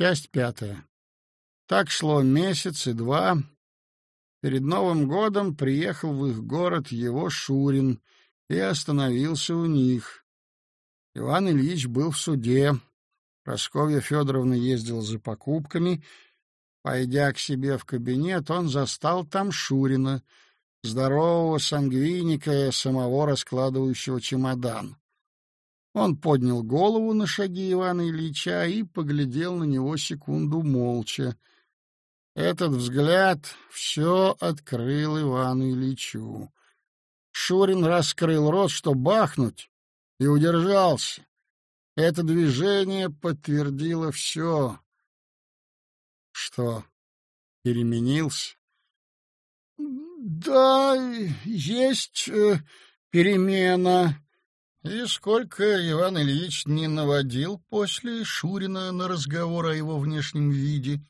Часть пятая. Так шло месяц и два. Перед Новым годом приехал в их город его Шурин и остановился у них. Иван Ильич был в суде. Просковья Федоровна ездила за покупками. Пойдя к себе в кабинет, он застал там Шурина, здорового сангвиника, самого раскладывающего чемодан. Он поднял голову на шаги Ивана Ильича и поглядел на него секунду молча. Этот взгляд все открыл Ивану Ильичу. Шурин раскрыл рот, что бахнуть, и удержался. Это движение подтвердило все. Что, переменился? — Да, есть э, перемена, и сколько Иван Ильич не наводил после Шурина на разговор о его внешнем виде,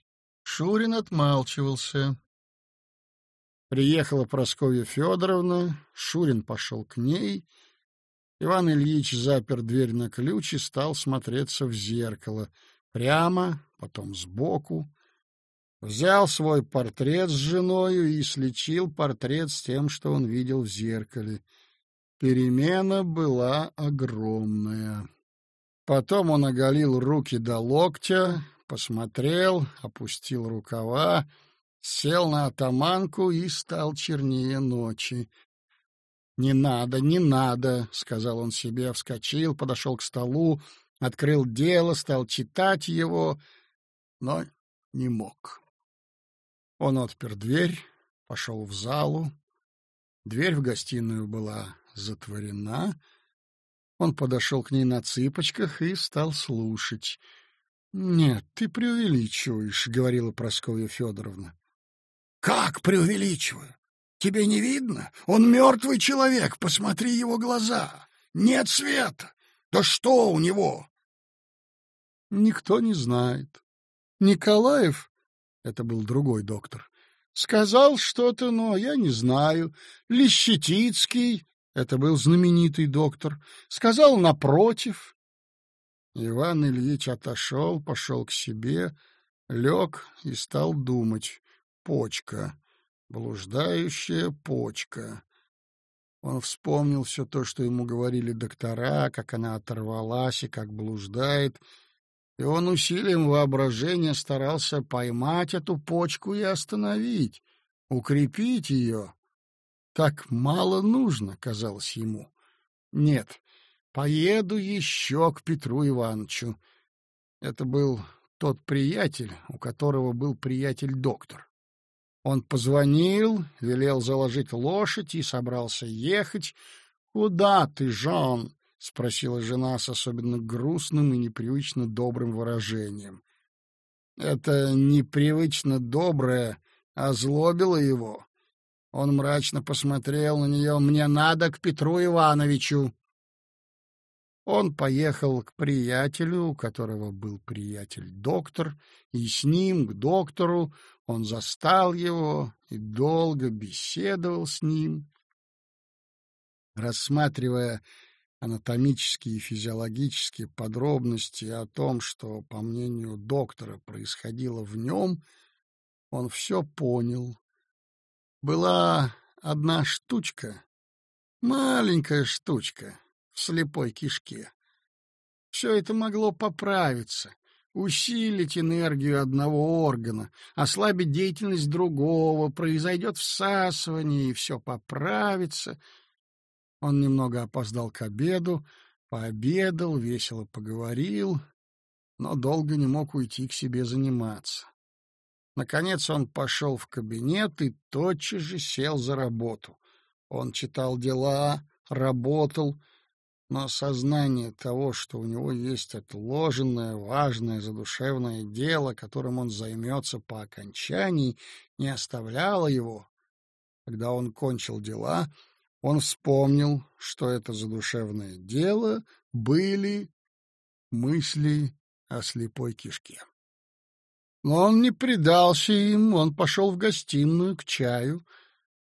Шурин отмалчивался. Приехала Прасковья Федоровна, Шурин пошел к ней. Иван Ильич запер дверь на ключ и стал смотреться в зеркало. Прямо, потом сбоку. Взял свой портрет с женою и слечил портрет с тем, что он видел в зеркале — Перемена была огромная. Потом он оголил руки до локтя, посмотрел, опустил рукава, сел на атаманку и стал чернее ночи. «Не надо, не надо», — сказал он себе, вскочил, подошел к столу, открыл дело, стал читать его, но не мог. Он отпер дверь, пошел в залу. Дверь в гостиную была затворена. Он подошел к ней на цыпочках и стал слушать. — Нет, ты преувеличиваешь, — говорила Прасковья Федоровна. — Как преувеличиваю? Тебе не видно? Он мертвый человек, посмотри его глаза. Нет света. Да что у него? Никто не знает. Николаев, это был другой доктор, сказал что-то, но я не знаю. Лещетицкий, это был знаменитый доктор, сказал напротив. Иван Ильич отошел, пошел к себе, лег и стал думать. Почка, блуждающая почка. Он вспомнил все то, что ему говорили доктора, как она оторвалась и как блуждает, и он усилием воображения старался поймать эту почку и остановить, укрепить ее. Так мало нужно, казалось ему. Нет, поеду еще к Петру Ивановичу. Это был тот приятель, у которого был приятель-доктор. Он позвонил, велел заложить лошадь и собрался ехать. — Куда ты, Жан? — спросила жена с особенно грустным и непривычно добрым выражением. Это непривычно доброе озлобило его. Он мрачно посмотрел на нее. «Мне надо к Петру Ивановичу». Он поехал к приятелю, у которого был приятель-доктор, и с ним, к доктору, он застал его и долго беседовал с ним. Рассматривая анатомические и физиологические подробности о том, что, по мнению доктора, происходило в нем, он все понял была одна штучка, маленькая штучка в слепой кишке. Все это могло поправиться, усилить энергию одного органа, ослабить деятельность другого, произойдет всасывание, и все поправится. Он немного опоздал к обеду, пообедал, весело поговорил, но долго не мог уйти к себе заниматься. Наконец он пошел в кабинет и тотчас же сел за работу. Он читал дела, работал, но сознание того, что у него есть отложенное, важное, задушевное дело, которым он займется по окончании, не оставляло его. Когда он кончил дела, он вспомнил, что это задушевное дело были мысли о слепой кишке. Но он не предался им, он пошел в гостиную к чаю.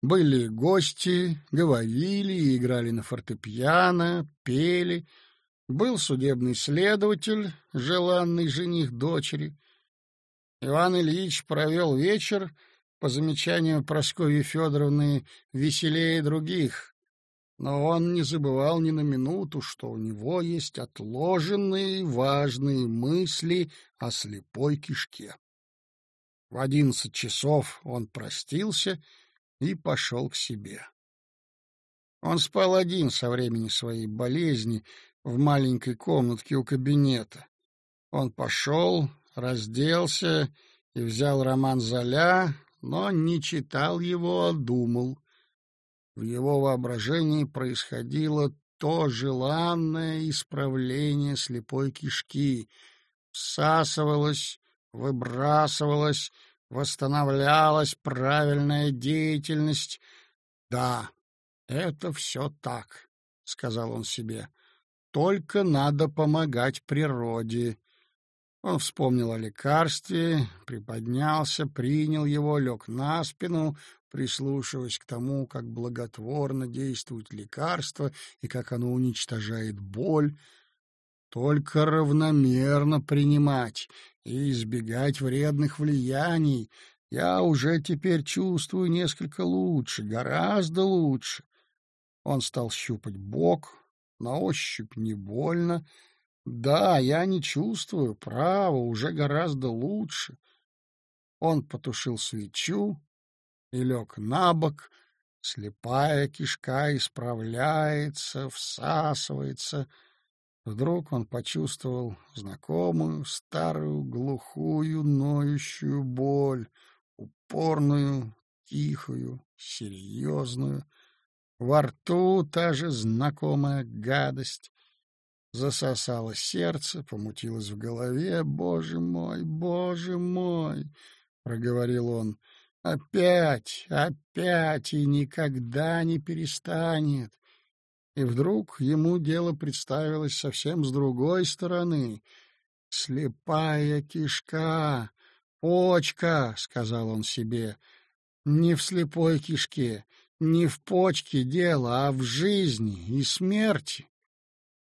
Были гости, говорили, играли на фортепиано, пели. Был судебный следователь, желанный жених дочери. Иван Ильич провел вечер, по замечанию Прасковьи Федоровны, веселее других, но он не забывал ни на минуту, что у него есть отложенные важные мысли о слепой кишке. В одиннадцать часов он простился и пошел к себе. Он спал один со времени своей болезни в маленькой комнатке у кабинета. Он пошел, разделся и взял роман Золя, но не читал его, а думал. В его воображении происходило то желанное исправление слепой кишки. Всасывалась, выбрасывалась, восстанавливалась правильная деятельность. Да, это все так, — сказал он себе. Только надо помогать природе. Он вспомнил о лекарстве, приподнялся, принял его, лег на спину, прислушиваясь к тому, как благотворно действует лекарство и как оно уничтожает боль. Только равномерно принимать и избегать вредных влияний. Я уже теперь чувствую несколько лучше, гораздо лучше. Он стал щупать бок, на ощупь не больно, да, я не чувствую, право, уже гораздо лучше. Он потушил свечу и лег на бок. Слепая кишка исправляется, всасывается. Вдруг он почувствовал знакомую, старую, глухую, ноющую боль, упорную, тихую, серьезную. Во рту та же знакомая гадость. Засосало сердце, помутилось в голове. «Боже мой, боже мой!» — проговорил он. «Опять, опять и никогда не перестанет!» И вдруг ему дело представилось совсем с другой стороны. «Слепая кишка! Почка!» — сказал он себе. «Не в слепой кишке, не в почке дело, а в жизни и смерти.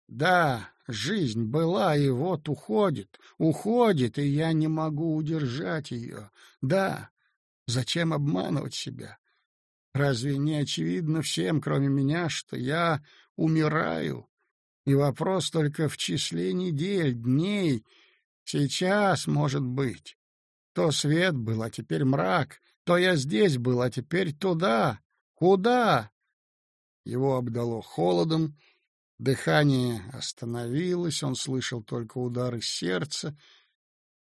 Да, жизнь была, и вот уходит, уходит, и я не могу удержать ее. Да, зачем обманывать себя? Разве не очевидно всем, кроме меня, что я умираю? И вопрос только в числе недель, дней. Сейчас, может быть. То свет был, а теперь мрак. То я здесь был, а теперь туда. Куда? Его обдало холодом, Дыхание остановилось, он слышал только удары сердца.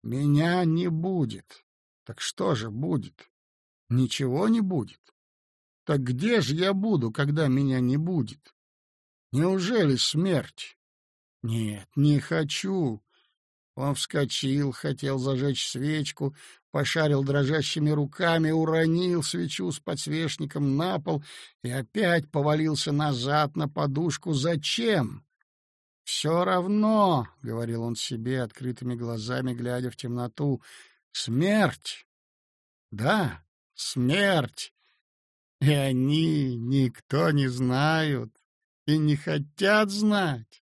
«Меня не будет. Так что же будет? Ничего не будет. Так где же я буду, когда меня не будет? Неужели смерть? Нет, не хочу. Он вскочил, хотел зажечь свечку, пошарил дрожащими руками, уронил свечу с подсвечником на пол и опять повалился назад на подушку. «Зачем?» «Все равно», — говорил он себе, открытыми глазами глядя в темноту, — «смерть». «Да, смерть. И они никто не знают и не хотят знать,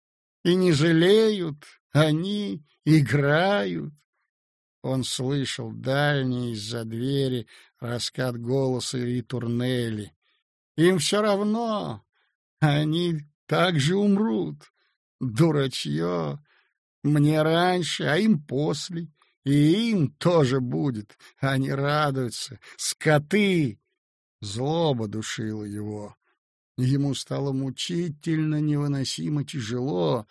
и не жалеют, они играют. Он слышал дальний из-за двери раскат голоса Ритурнелли. Им все равно, они так же умрут. Дурачье! Мне раньше, а им после. И им тоже будет. Они радуются. Скоты! Злоба душила его. Ему стало мучительно невыносимо тяжело,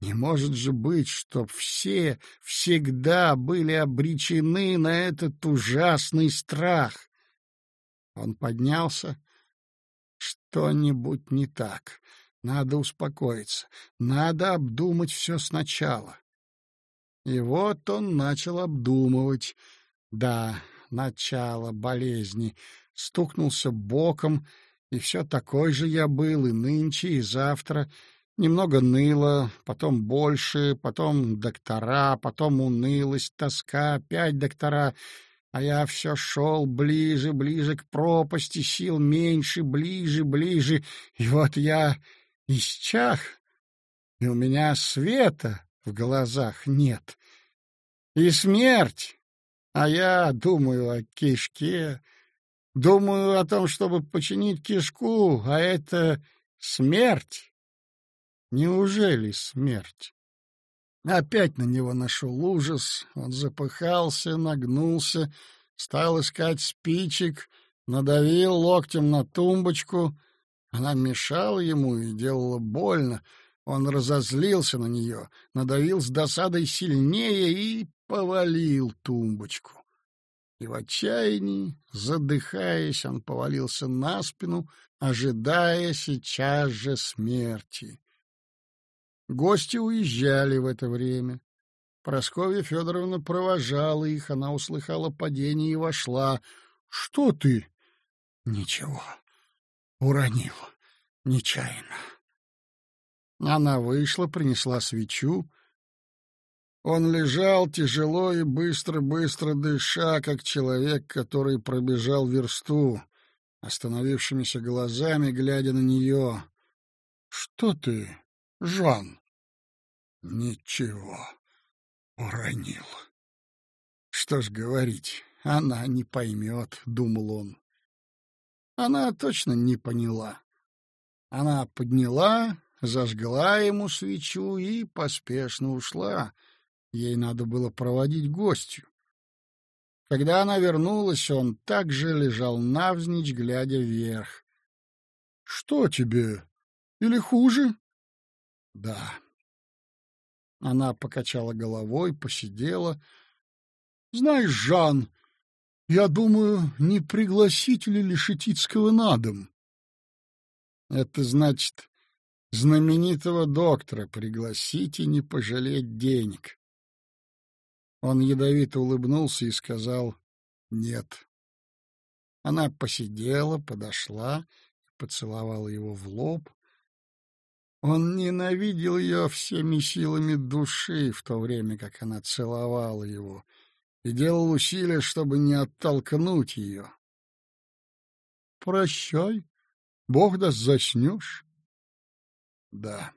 не может же быть, чтоб все всегда были обречены на этот ужасный страх. Он поднялся. Что-нибудь не так. Надо успокоиться. Надо обдумать все сначала. И вот он начал обдумывать. Да, начало болезни. Стукнулся боком, и все такой же я был и нынче, и завтра — Немного ныло, потом больше, потом доктора, потом унылость, тоска, опять доктора. А я все шел ближе, ближе к пропасти, сил меньше, ближе, ближе. И вот я исчах, и у меня света в глазах нет. И смерть, А я думаю о кишке, думаю о том, чтобы починить кишку, а это смерть. Неужели смерть? Опять на него нашел ужас. Он запыхался, нагнулся, стал искать спичек, надавил локтем на тумбочку. Она мешала ему и делала больно. Он разозлился на нее, надавил с досадой сильнее и повалил тумбочку. И в отчаянии, задыхаясь, он повалился на спину, ожидая сейчас же смерти. Гости уезжали в это время. Прасковья Федоровна провожала их, она услыхала падение и вошла. — Что ты? — Ничего. Уронил. Нечаянно. Она вышла, принесла свечу. Он лежал тяжело и быстро-быстро дыша, как человек, который пробежал версту, остановившимися глазами, глядя на нее. — Что ты, Жан? — Ничего. Уронил. Что ж говорить, она не поймет, — думал он. Она точно не поняла. Она подняла, зажгла ему свечу и поспешно ушла. Ей надо было проводить гостью. Когда она вернулась, он также лежал навзничь, глядя вверх. — Что тебе? Или хуже? — Да. Она покачала головой, посидела. — Знаешь, Жан, я думаю, не пригласить ли Лешетицкого на дом? — Это значит, знаменитого доктора пригласить и не пожалеть денег. Он ядовито улыбнулся и сказал «нет». Она посидела, подошла, поцеловала его в лоб. Он ненавидел ее всеми силами души, в то время как она целовала его, и делал усилия, чтобы не оттолкнуть ее. «Прощай, Бог даст заснешь». Да.